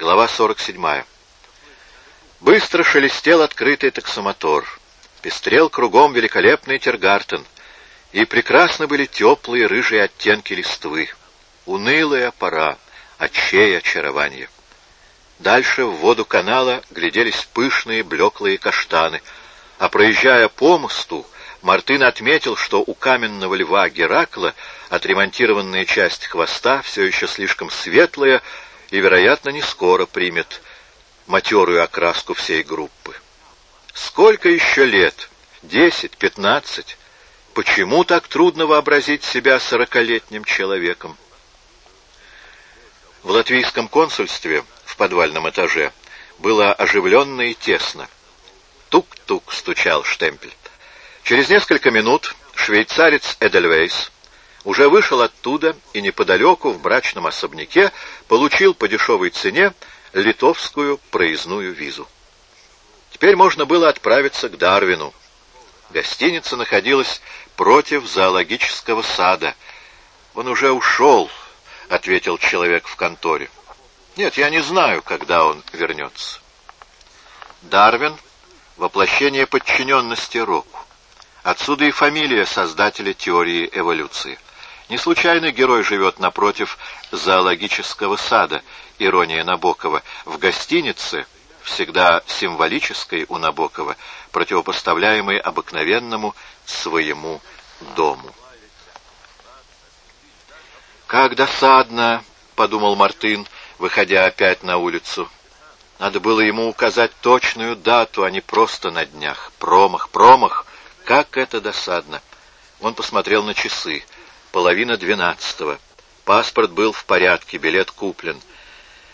Глава 47. Быстро шелестел открытый таксомотор. Пестрел кругом великолепный Тергартен. И прекрасны были теплые рыжие оттенки листвы. Унылая пора, отчей очарование. Дальше в воду канала гляделись пышные блеклые каштаны, а проезжая по мосту, Мартын отметил, что у каменного льва Геракла отремонтированная часть хвоста все еще слишком светлая и, вероятно, не скоро примет матерую окраску всей группы. Сколько еще лет? Десять, пятнадцать? Почему так трудно вообразить себя сорокалетним человеком? В латвийском консульстве в подвальном этаже было оживленно и тесно. Тук-тук стучал штемпель. Через несколько минут швейцарец Эдельвейс уже вышел оттуда и неподалеку, в брачном особняке, получил по дешевой цене литовскую проездную визу. Теперь можно было отправиться к Дарвину. Гостиница находилась против зоологического сада. «Он уже ушел», — ответил человек в конторе. «Нет, я не знаю, когда он вернется». Дарвин — воплощение подчиненности Року. Отсюда и фамилия создателя теории эволюции. Не случайно герой живет напротив зоологического сада, ирония Набокова, в гостинице, всегда символической у Набокова, противопоставляемой обыкновенному своему дому. «Как досадно!» — подумал Мартын, выходя опять на улицу. Надо было ему указать точную дату, а не просто на днях. Промах, промах! Как это досадно! Он посмотрел на часы. Половина двенадцатого. Паспорт был в порядке, билет куплен.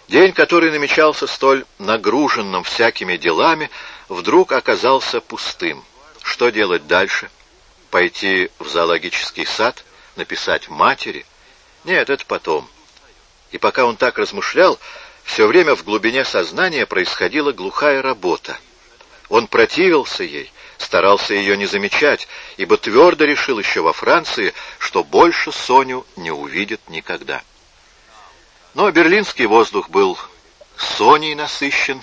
День, который намечался столь нагруженным всякими делами, вдруг оказался пустым. Что делать дальше? Пойти в зоологический сад? Написать матери? Нет, это потом. И пока он так размышлял, все время в глубине сознания происходила глухая работа. Он противился ей, старался ее не замечать, ибо твердо решил еще во Франции, что больше Соню не увидит никогда. Но берлинский воздух был Соней насыщен.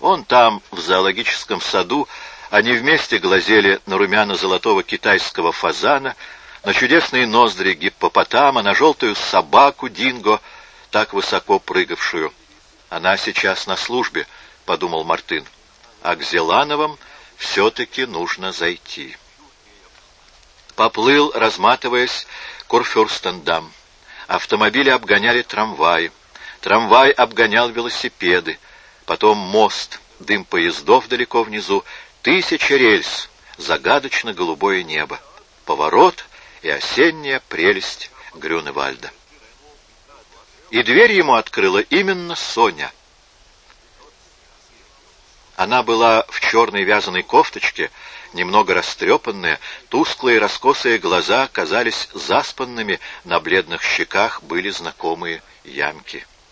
Он там, в зоологическом саду, они вместе глазели на румяно-золотого китайского фазана, на чудесные ноздри гиппопотама, на желтую собаку Динго, так высоко прыгавшую. «Она сейчас на службе», — подумал Мартын. «А к Зелановым все-таки нужно зайти». Поплыл, разматываясь, Курфюрстендам. Автомобили обгоняли трамваи. Трамвай обгонял велосипеды. Потом мост, дым поездов далеко внизу, тысячи рельс, загадочно-голубое небо. Поворот и осенняя прелесть Грюневальда. И дверь ему открыла именно Соня. Она была в черной вязаной кофточке, немного растрепанная, тусклые раскосые глаза казались заспанными, на бледных щеках были знакомые ямки.